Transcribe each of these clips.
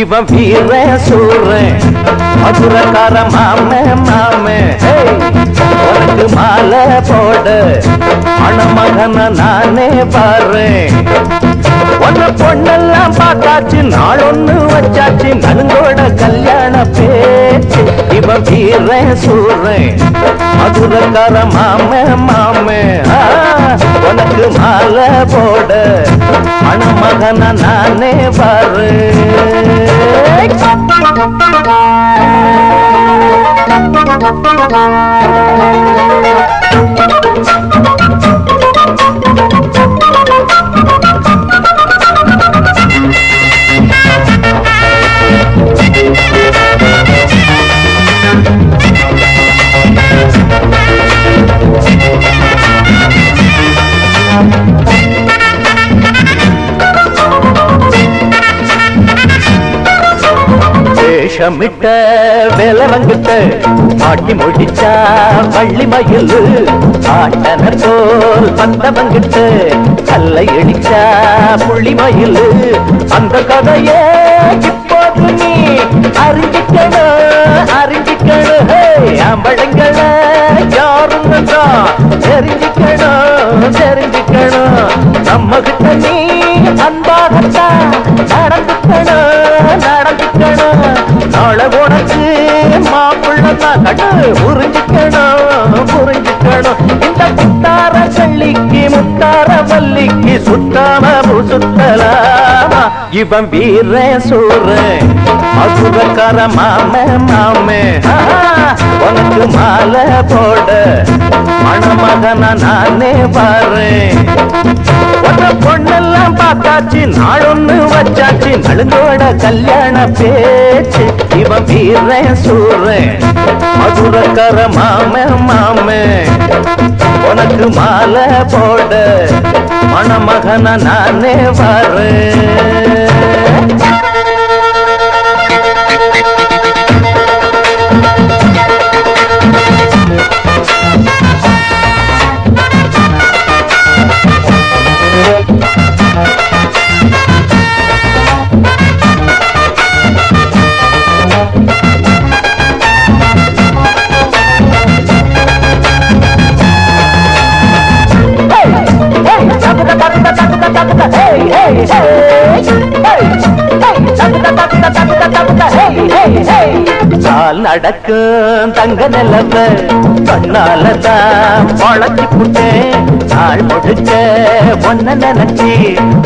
இவன் வீர சூர மதுரக்கார மாம மாமே உனக்கு மாலை போட மணமகன நானே பாரு ஒன்ன பொண்ணெல்லாம் பார்த்தாச்சு நாள் ஒண்ணு வச்சாச்சு நலுங்கோட கல்யாண பேச்சு. இவன் வீரன் சூர மதுரக்கார மாம மாம உனக்கு மாலை போட மணமகன நானே பாரு. Thank you. வேஷமிட்ட வேலவங்கிட்ட மாட்டி முடிச்சா வள்ளி மயில். ஆட்டனர் போல் பந்தவங்கிட்ட கல்லை இடிச்சா புள்ளி மயில். அந்த கதையே இப்போது நீ அறிஞ்சிக்கணும் அறிஞ்சிக்கணும் அம்பழங்கள யாருன்னு தான் தெரிஞ்சுக்கணும். தெரிஞ்சுக்கணும் நம்ம கிட்ட நீ அன்பாகத்தான் நடந்துக்கணும் நடந்துக்கணும். நாளை உனக்கு மாப்பிள்ளதான் கண்டு புரிஞ்சுக்கணும் புரிஞ்சுக்கணும். இந்த முத்தார கள்ளிக்கு முத்தார மல்லிக்கு சுத்தாம சுத்தலாமா இவன் வீர சூர மதுரக்கார மாம மாமே உனக்கு மாலை போட மகனா நானே பாரு. ஒன்ன பொண்ணெல்லாம் பார்த்தாச்சு நாளொன்னு வச்சாச்சு நழுங்கோட கல்யாண பேச்சு. இவன் வீரன் சூறேன் மதுரக்கர மாம மாமே. உனக்கு மாலை போட. மணமகன நானே வரேன் கால் நடக்கும் தங்க நிலவ கண்ணால தான் பழச்சி புட்டேன் நாள் முடிச்ச ஒன்ன நினைச்சி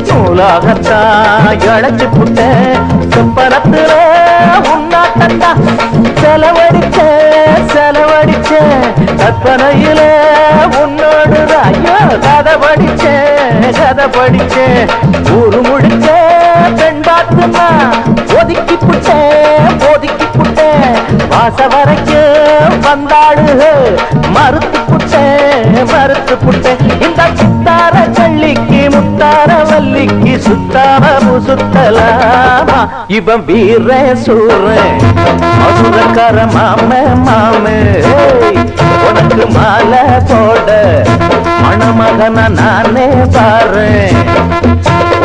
நூலாகத்தான் இழைச்சி புட்டேன் சுப்பரத்துல உன்னாட்டந்தா செலவடிச்ச செலவடிச்ச கற்பனையில உன்னோடு ஐயோ கதை படிச்சேன் கதை படிச்சேன் ஊரு முழுக்க பெண் பார்த்துமா? ஒதுக்கி புட்டேன் ஒதுக்கி புட்டேன் வாச வரைக்கும் வந்தாடு மறுத்து புட்டேன் மறுத்து புட்டேன் இந்த சித்தார கள்ளிக்கு முத்தார வள்ளிக்கு சுத்தார சுத்தலாமா இவன் வீர சூர மதுரக்கார மாம மாமே. உனக்கு மாலை போட மணமகன நானே பாரு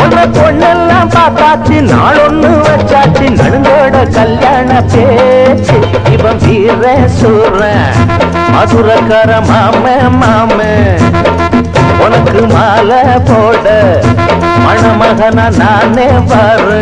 உன்னை பொண்ணெல்லாம் பார்த்தாச்சு நாள் ஒண்ணு வச்சாச்சு நடுங்கோட கல்யாண பேச்சு. இவன் வீர சூர மதுரக்கார மாம மாம. உனக்கு மாலை போட மணமகன நானே பாரு